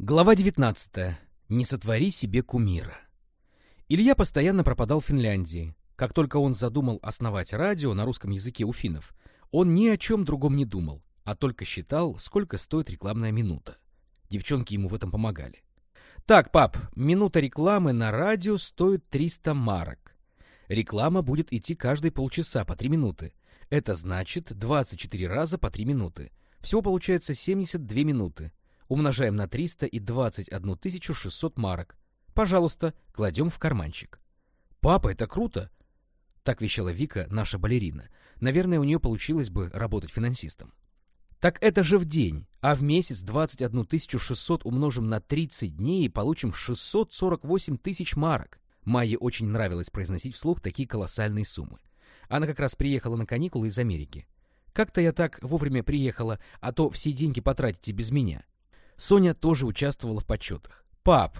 Глава 19. Не сотвори себе кумира. Илья постоянно пропадал в Финляндии. Как только он задумал основать радио на русском языке у финнов, он ни о чем другом не думал, а только считал, сколько стоит рекламная минута. Девчонки ему в этом помогали. «Так, пап, минута рекламы на радио стоит 300 марок. Реклама будет идти каждые полчаса по 3 минуты. Это значит 24 раза по 3 минуты. Всего получается 72 минуты умножаем на 300 и 21 600 марок. Пожалуйста, кладем в карманчик. «Папа, это круто!» Так вещала Вика, наша балерина. Наверное, у нее получилось бы работать финансистом. Так это же в день, а в месяц 21 600 умножим на 30 дней и получим 648 тысяч марок. Майе очень нравилось произносить вслух такие колоссальные суммы. Она как раз приехала на каникулы из Америки. Как-то я так вовремя приехала, а то все деньги потратите без меня. Соня тоже участвовала в подсчетах. «Пап,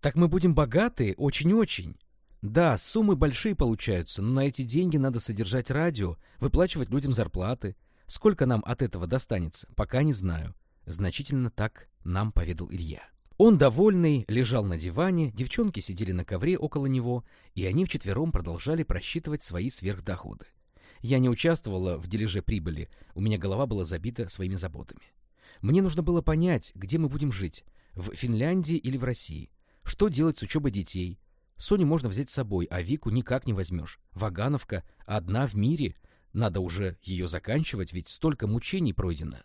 так мы будем богаты очень-очень». Да, суммы большие получаются, но на эти деньги надо содержать радио, выплачивать людям зарплаты. Сколько нам от этого достанется, пока не знаю. Значительно так нам поведал Илья. Он, довольный, лежал на диване, девчонки сидели на ковре около него, и они вчетвером продолжали просчитывать свои сверхдоходы. Я не участвовала в дележе прибыли, у меня голова была забита своими заботами. Мне нужно было понять, где мы будем жить, в Финляндии или в России. Что делать с учебой детей? Соню можно взять с собой, а Вику никак не возьмешь. Вагановка одна в мире. Надо уже ее заканчивать, ведь столько мучений пройдено.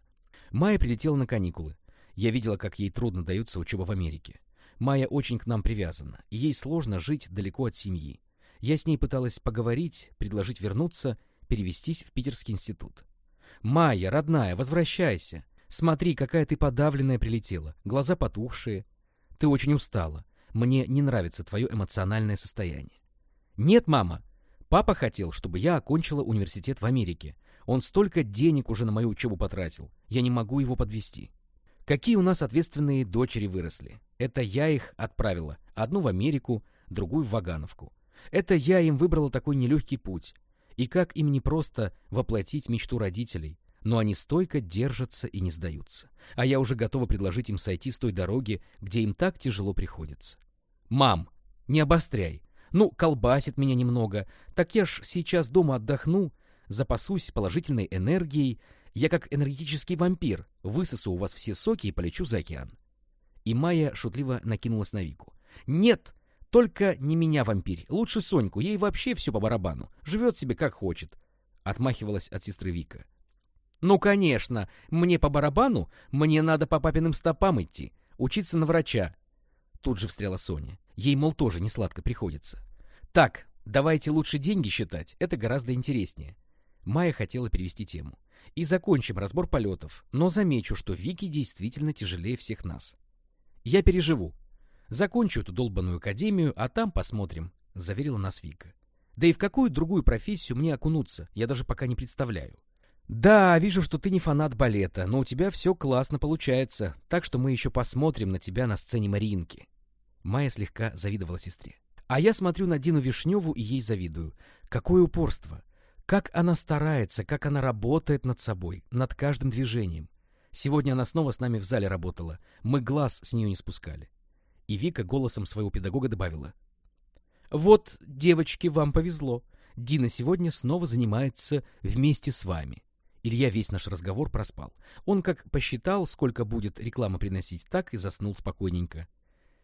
Майя прилетела на каникулы. Я видела, как ей трудно дается учеба в Америке. Майя очень к нам привязана, и ей сложно жить далеко от семьи. Я с ней пыталась поговорить, предложить вернуться, перевестись в Питерский институт. «Майя, родная, возвращайся. Смотри, какая ты подавленная прилетела, глаза потухшие. Ты очень устала. Мне не нравится твое эмоциональное состояние. Нет, мама. Папа хотел, чтобы я окончила университет в Америке. Он столько денег уже на мою учебу потратил. Я не могу его подвести. Какие у нас ответственные дочери выросли. Это я их отправила. Одну в Америку, другую в Вагановку. Это я им выбрала такой нелегкий путь. И как им не просто воплотить мечту родителей, но они стойко держатся и не сдаются. А я уже готова предложить им сойти с той дороги, где им так тяжело приходится. «Мам, не обостряй. Ну, колбасит меня немного. Так я ж сейчас дома отдохну, запасусь положительной энергией. Я как энергетический вампир, высосу у вас все соки и полечу за океан». И Майя шутливо накинулась на Вику. «Нет, только не меня, вампирь. Лучше Соньку, ей вообще все по барабану. Живет себе как хочет». Отмахивалась от сестры Вика. Ну, конечно, мне по барабану, мне надо по папиным стопам идти, учиться на врача. Тут же встряла Соня. Ей, мол, тоже не сладко приходится. Так, давайте лучше деньги считать, это гораздо интереснее. Майя хотела перевести тему. И закончим разбор полетов, но замечу, что Вики действительно тяжелее всех нас. Я переживу. Закончу эту долбанную академию, а там посмотрим, заверила нас Вика. Да и в какую другую профессию мне окунуться, я даже пока не представляю. «Да, вижу, что ты не фанат балета, но у тебя все классно получается, так что мы еще посмотрим на тебя на сцене Маринки». Майя слегка завидовала сестре. А я смотрю на Дину Вишневу и ей завидую. Какое упорство! Как она старается, как она работает над собой, над каждым движением. Сегодня она снова с нами в зале работала. Мы глаз с нее не спускали. И Вика голосом своего педагога добавила. «Вот, девочки, вам повезло. Дина сегодня снова занимается вместе с вами. Илья весь наш разговор проспал. Он как посчитал, сколько будет реклама приносить, так и заснул спокойненько.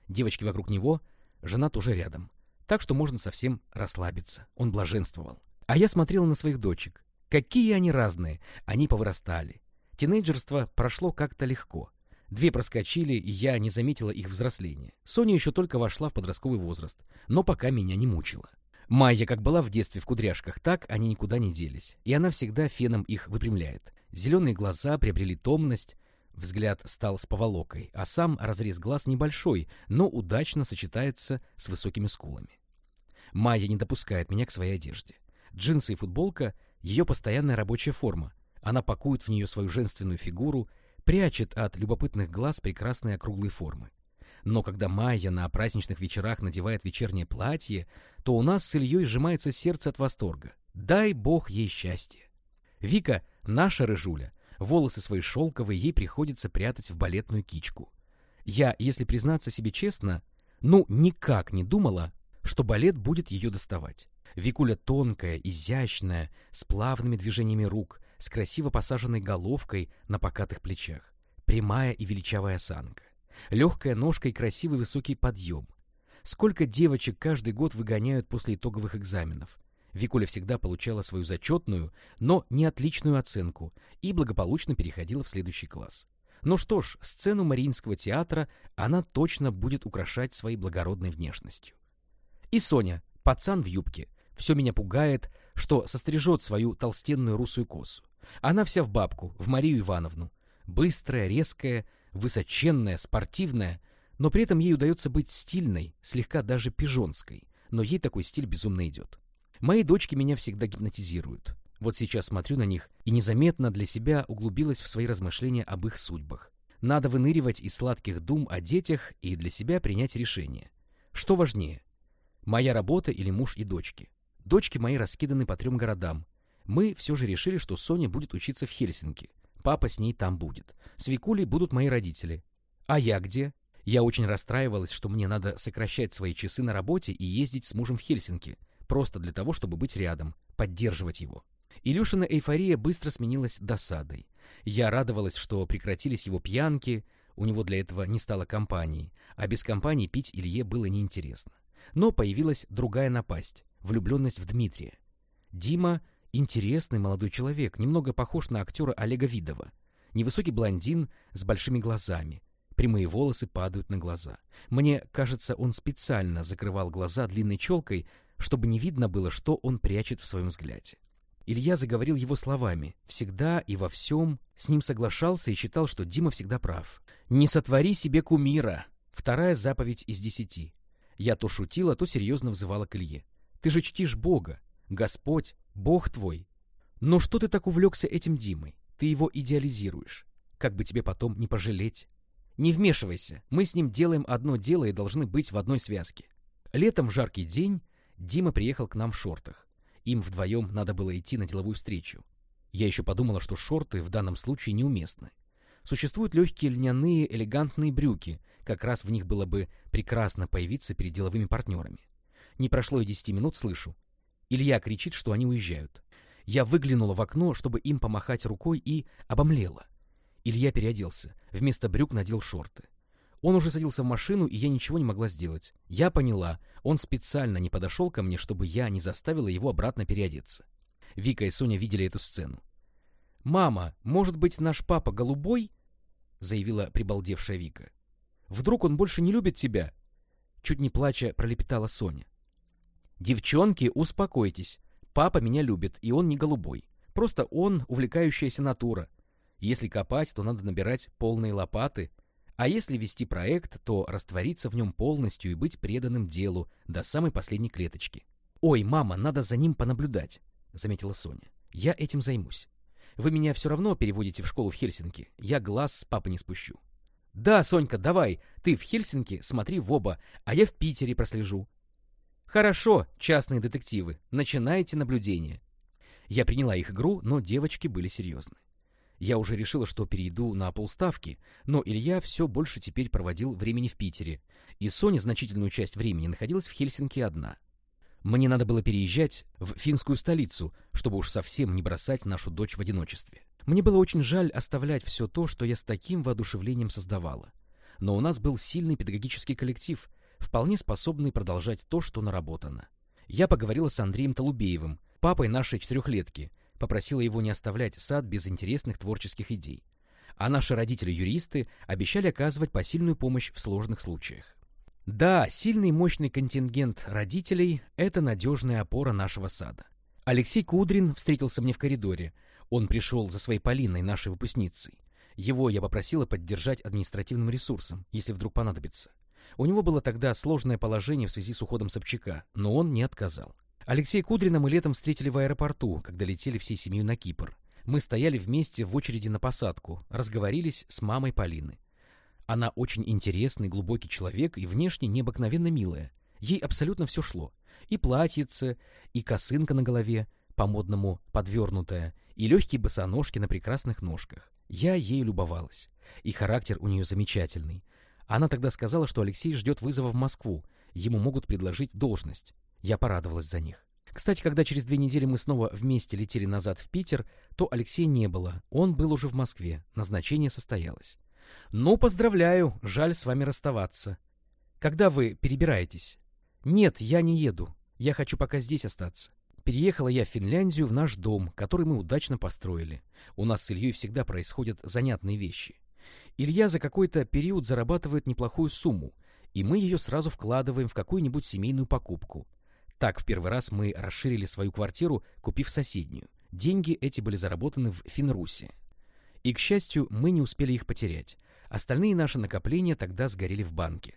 Девочки вокруг него, жена тоже рядом. Так что можно совсем расслабиться. Он блаженствовал. А я смотрел на своих дочек. Какие они разные. Они повырастали. Тинейджерство прошло как-то легко. Две проскочили, и я не заметила их взросления. Соня еще только вошла в подростковый возраст, но пока меня не мучила. Майя как была в детстве в кудряшках, так они никуда не делись, и она всегда феном их выпрямляет. Зеленые глаза приобрели томность, взгляд стал с поволокой, а сам разрез глаз небольшой, но удачно сочетается с высокими скулами. Майя не допускает меня к своей одежде. Джинсы и футболка — ее постоянная рабочая форма. Она пакует в нее свою женственную фигуру, прячет от любопытных глаз прекрасные округлые формы. Но когда Майя на праздничных вечерах надевает вечернее платье, то у нас с Ильей сжимается сердце от восторга. Дай бог ей счастье. Вика — наша рыжуля. Волосы свои шелковые ей приходится прятать в балетную кичку. Я, если признаться себе честно, ну, никак не думала, что балет будет ее доставать. Викуля тонкая, изящная, с плавными движениями рук, с красиво посаженной головкой на покатых плечах, прямая и величавая осанка, легкая ножка и красивый высокий подъем. Сколько девочек каждый год выгоняют после итоговых экзаменов. Викуля всегда получала свою зачетную, но не отличную оценку и благополучно переходила в следующий класс. Ну что ж, сцену Мариинского театра она точно будет украшать своей благородной внешностью. И Соня, пацан в юбке, все меня пугает, что сострижет свою толстенную русую косу. Она вся в бабку, в Марию Ивановну. Быстрая, резкая, высоченная, спортивная, но при этом ей удается быть стильной, слегка даже пижонской, но ей такой стиль безумно идет. Мои дочки меня всегда гипнотизируют. Вот сейчас смотрю на них и незаметно для себя углубилась в свои размышления об их судьбах. Надо выныривать из сладких дум о детях и для себя принять решение. Что важнее? Моя работа или муж и дочки? Дочки мои раскиданы по трем городам. Мы все же решили, что Соня будет учиться в Хельсинки. Папа с ней там будет. С Викулей будут мои родители. А я где? Я очень расстраивалась, что мне надо сокращать свои часы на работе и ездить с мужем в Хельсинки, просто для того, чтобы быть рядом, поддерживать его. Илюшина эйфория быстро сменилась досадой. Я радовалась, что прекратились его пьянки, у него для этого не стало компании, а без компании пить Илье было неинтересно. Но появилась другая напасть — влюбленность в Дмитрия. Дима — интересный молодой человек, немного похож на актера Олега Видова. Невысокий блондин с большими глазами. Прямые волосы падают на глаза. Мне кажется, он специально закрывал глаза длинной челкой, чтобы не видно было, что он прячет в своем взгляде. Илья заговорил его словами. Всегда и во всем с ним соглашался и считал, что Дима всегда прав. «Не сотвори себе кумира!» Вторая заповедь из десяти. Я то шутила, то серьезно взывала к Илье. «Ты же чтишь Бога! Господь, Бог твой!» «Но что ты так увлекся этим Димой? Ты его идеализируешь. Как бы тебе потом не пожалеть!» «Не вмешивайся, мы с ним делаем одно дело и должны быть в одной связке». Летом в жаркий день Дима приехал к нам в шортах. Им вдвоем надо было идти на деловую встречу. Я еще подумала, что шорты в данном случае неуместны. Существуют легкие льняные элегантные брюки, как раз в них было бы прекрасно появиться перед деловыми партнерами. Не прошло и десяти минут, слышу. Илья кричит, что они уезжают. Я выглянула в окно, чтобы им помахать рукой, и обомлела. Илья переоделся, вместо брюк надел шорты. Он уже садился в машину, и я ничего не могла сделать. Я поняла, он специально не подошел ко мне, чтобы я не заставила его обратно переодеться. Вика и Соня видели эту сцену. «Мама, может быть, наш папа голубой?» — заявила прибалдевшая Вика. «Вдруг он больше не любит тебя?» Чуть не плача пролепетала Соня. «Девчонки, успокойтесь. Папа меня любит, и он не голубой. Просто он увлекающаяся натура. Если копать, то надо набирать полные лопаты а если вести проект, то раствориться в нем полностью и быть преданным делу до самой последней клеточки. «Ой, мама, надо за ним понаблюдать», — заметила Соня. «Я этим займусь. Вы меня все равно переводите в школу в Хельсинки. Я глаз с папы не спущу». «Да, Сонька, давай. Ты в Хельсинки, смотри в оба, а я в Питере прослежу». «Хорошо, частные детективы. Начинайте наблюдение». Я приняла их игру, но девочки были серьезны. Я уже решила, что перейду на полставки, но Илья все больше теперь проводил времени в Питере, и Соня значительную часть времени находилась в Хельсинки одна. Мне надо было переезжать в финскую столицу, чтобы уж совсем не бросать нашу дочь в одиночестве. Мне было очень жаль оставлять все то, что я с таким воодушевлением создавала. Но у нас был сильный педагогический коллектив, вполне способный продолжать то, что наработано. Я поговорила с Андреем Толубеевым, папой нашей четырехлетки, попросила его не оставлять сад без интересных творческих идей. А наши родители-юристы обещали оказывать посильную помощь в сложных случаях. Да, сильный мощный контингент родителей – это надежная опора нашего сада. Алексей Кудрин встретился мне в коридоре. Он пришел за своей Полиной, нашей выпускницей. Его я попросила поддержать административным ресурсом, если вдруг понадобится. У него было тогда сложное положение в связи с уходом Собчака, но он не отказал. Алексей Кудрина мы летом встретили в аэропорту, когда летели всей семьей на Кипр. Мы стояли вместе в очереди на посадку, разговорились с мамой Полины. Она очень интересный, глубокий человек и внешне необыкновенно милая. Ей абсолютно все шло. И платьице, и косынка на голове, по-модному подвернутая, и легкие босоножки на прекрасных ножках. Я ею любовалась. И характер у нее замечательный. Она тогда сказала, что Алексей ждет вызова в Москву, ему могут предложить должность. Я порадовалась за них. Кстати, когда через две недели мы снова вместе летели назад в Питер, то Алексея не было, он был уже в Москве, назначение состоялось. «Ну, поздравляю, жаль с вами расставаться. Когда вы перебираетесь?» «Нет, я не еду, я хочу пока здесь остаться. Переехала я в Финляндию в наш дом, который мы удачно построили. У нас с Ильей всегда происходят занятные вещи. Илья за какой-то период зарабатывает неплохую сумму, и мы ее сразу вкладываем в какую-нибудь семейную покупку. Так, в первый раз мы расширили свою квартиру, купив соседнюю. Деньги эти были заработаны в Финрусе. И, к счастью, мы не успели их потерять. Остальные наши накопления тогда сгорели в банке.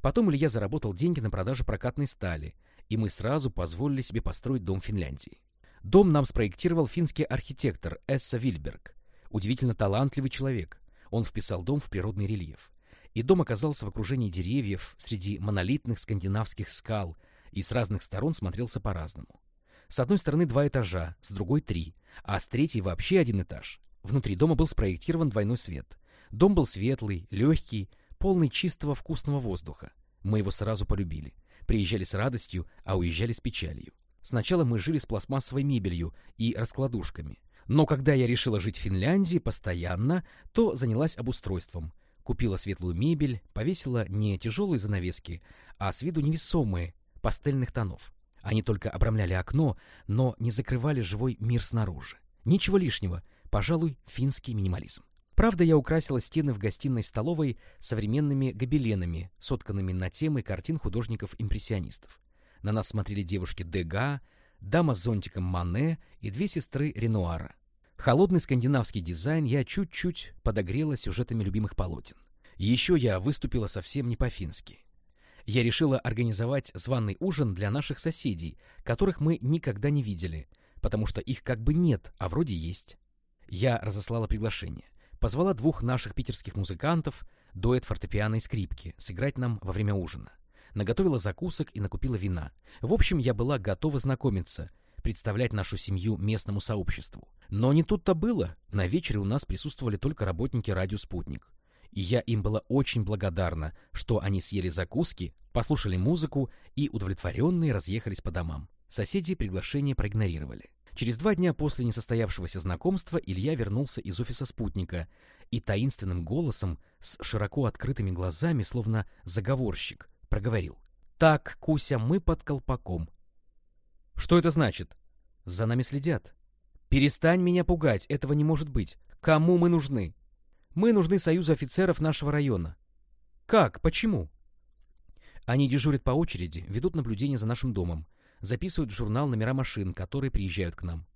Потом Илья заработал деньги на продаже прокатной стали, и мы сразу позволили себе построить дом в Финляндии. Дом нам спроектировал финский архитектор Эсса Вильберг. Удивительно талантливый человек. Он вписал дом в природный рельеф. И дом оказался в окружении деревьев, среди монолитных скандинавских скал, и с разных сторон смотрелся по-разному. С одной стороны два этажа, с другой три, а с третьей вообще один этаж. Внутри дома был спроектирован двойной свет. Дом был светлый, легкий, полный чистого вкусного воздуха. Мы его сразу полюбили. Приезжали с радостью, а уезжали с печалью. Сначала мы жили с пластмассовой мебелью и раскладушками. Но когда я решила жить в Финляндии постоянно, то занялась обустройством. Купила светлую мебель, повесила не тяжелые занавески, а с виду невесомые, пастельных тонов. Они только обрамляли окно, но не закрывали живой мир снаружи. Ничего лишнего, пожалуй, финский минимализм. Правда, я украсила стены в гостиной-столовой современными гобеленами, сотканными на темы картин художников-импрессионистов. На нас смотрели девушки Дега, дама с зонтиком Мане и две сестры Ренуара. Холодный скандинавский дизайн я чуть-чуть подогрела сюжетами любимых полотен. Еще я выступила совсем не по-фински. Я решила организовать званый ужин для наших соседей, которых мы никогда не видели, потому что их как бы нет, а вроде есть. Я разослала приглашение. Позвала двух наших питерских музыкантов, дуэт фортепиано и скрипки, сыграть нам во время ужина. Наготовила закусок и накупила вина. В общем, я была готова знакомиться, представлять нашу семью местному сообществу. Но не тут-то было. На вечере у нас присутствовали только работники радио «Спутник». И я им была очень благодарна, что они съели закуски, послушали музыку и удовлетворенные разъехались по домам. Соседи приглашение проигнорировали. Через два дня после несостоявшегося знакомства Илья вернулся из офиса спутника и таинственным голосом, с широко открытыми глазами, словно заговорщик, проговорил. «Так, Куся, мы под колпаком». «Что это значит?» «За нами следят». «Перестань меня пугать, этого не может быть. Кому мы нужны?» «Мы нужны союзу офицеров нашего района». «Как? Почему?» Они дежурят по очереди, ведут наблюдение за нашим домом записывают в журнал номера машин, которые приезжают к нам.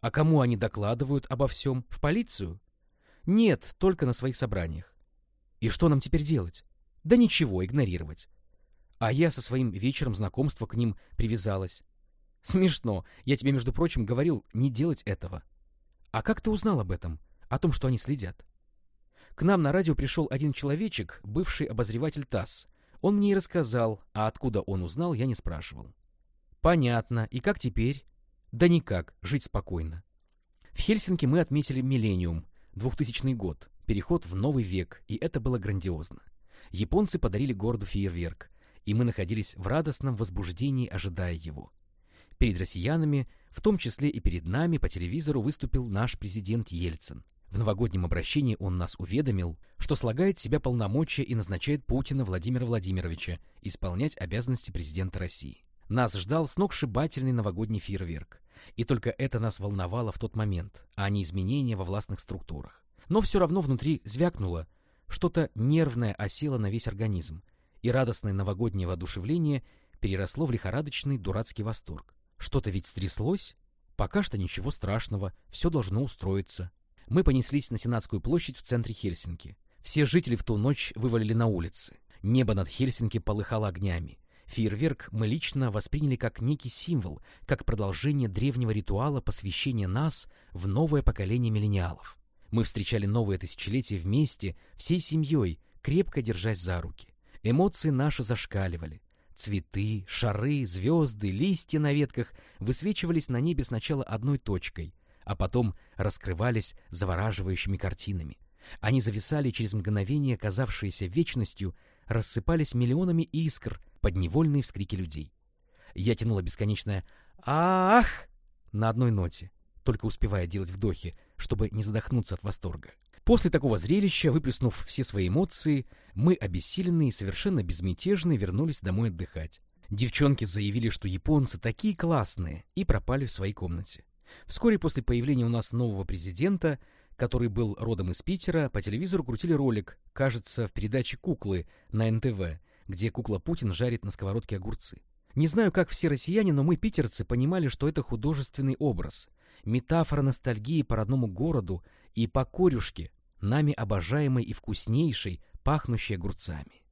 А кому они докладывают обо всем? В полицию? Нет, только на своих собраниях. И что нам теперь делать? Да ничего, игнорировать. А я со своим вечером знакомства к ним привязалась. Смешно. Я тебе, между прочим, говорил не делать этого. А как ты узнал об этом? О том, что они следят? К нам на радио пришел один человечек, бывший обозреватель ТАСС. Он мне и рассказал, а откуда он узнал, я не спрашивал. Понятно. И как теперь? Да никак, жить спокойно. В Хельсинки мы отметили миллениум, 2000 год, переход в новый век, и это было грандиозно. Японцы подарили городу фейерверк, и мы находились в радостном возбуждении, ожидая его. Перед россиянами, в том числе и перед нами, по телевизору выступил наш президент Ельцин. В новогоднем обращении он нас уведомил, что слагает себя полномочия и назначает Путина Владимира Владимировича исполнять обязанности президента России. Нас ждал сногсшибательный новогодний фейерверк. И только это нас волновало в тот момент, а не изменения во властных структурах. Но все равно внутри звякнуло, что-то нервное осело на весь организм, и радостное новогоднее воодушевление переросло в лихорадочный дурацкий восторг. Что-то ведь стряслось? Пока что ничего страшного, все должно устроиться. Мы понеслись на Сенатскую площадь в центре Хельсинки. Все жители в ту ночь вывалили на улицы. Небо над Хельсинки полыхало огнями. Фейерверк мы лично восприняли как некий символ, как продолжение древнего ритуала посвящения нас в новое поколение миллениалов. Мы встречали новое тысячелетие вместе, всей семьей, крепко держась за руки. Эмоции наши зашкаливали. Цветы, шары, звезды, листья на ветках высвечивались на небе сначала одной точкой, а потом раскрывались завораживающими картинами. Они зависали через мгновение, казавшиеся вечностью, рассыпались миллионами искр под невольные вскрики людей. Я тянула бесконечное «Ах!» на одной ноте, только успевая делать вдохи, чтобы не задохнуться от восторга. После такого зрелища, выплеснув все свои эмоции, мы, обессиленные и совершенно безмятежные, вернулись домой отдыхать. Девчонки заявили, что японцы такие классные, и пропали в своей комнате. Вскоре после появления у нас нового президента, который был родом из Питера, по телевизору крутили ролик, кажется, в передаче «Куклы» на НТВ, где кукла Путин жарит на сковородке огурцы. Не знаю, как все россияне, но мы, питерцы, понимали, что это художественный образ, метафора ностальгии по родному городу и по корюшке, нами обожаемой и вкуснейшей, пахнущей огурцами.